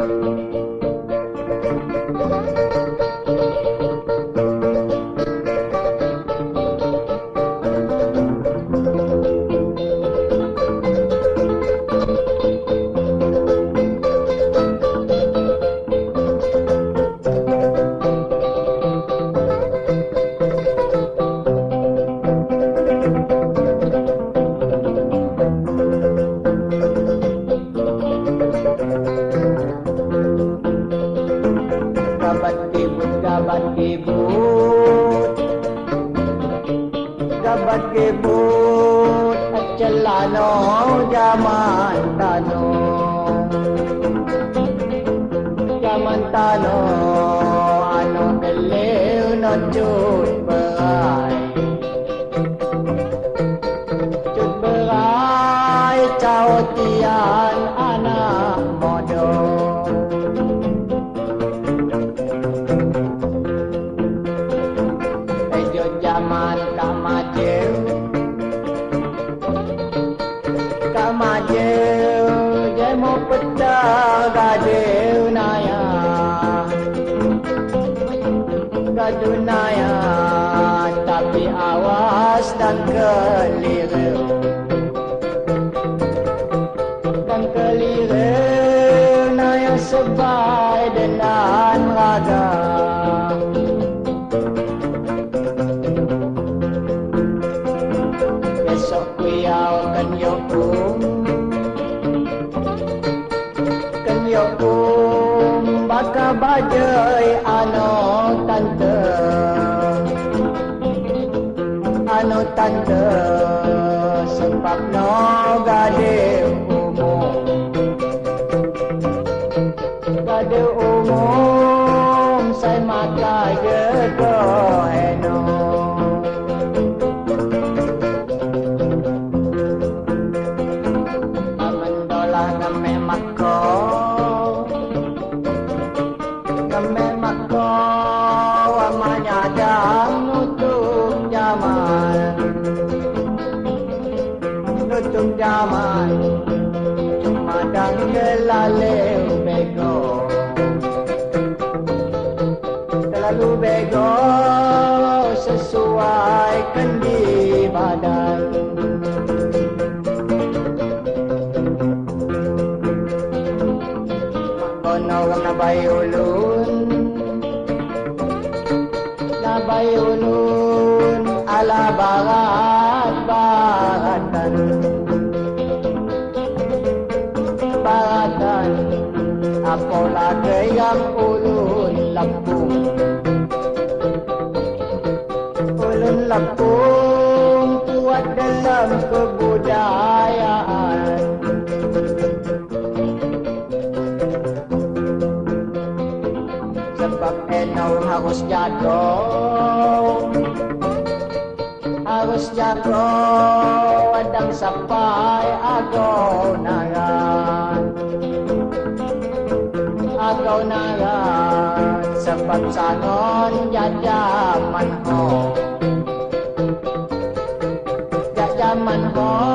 Müzik kibut, gabat kibut Gabat kibut At celano jaman tano jaman tano Ano beliw no chut berai chut berai chao tian Naya Tapi awas dan keliru Dan keliru Naya sebai dengan raga Besok kuyau kan yokum chơi bajai ano tante Ano tante Sebab no gade umum Gade umum Saya maka je Nutup zaman Cuma dan gelaleu bego. Terlalu bego Sesuai kendi badan. Kono nabay ulun lampung Kuat dalam kebudayaan. Sebab enau harus jago Harus jago Wadang sampai agau naran Agau naran Sebab sangon jajaman. ho Bye.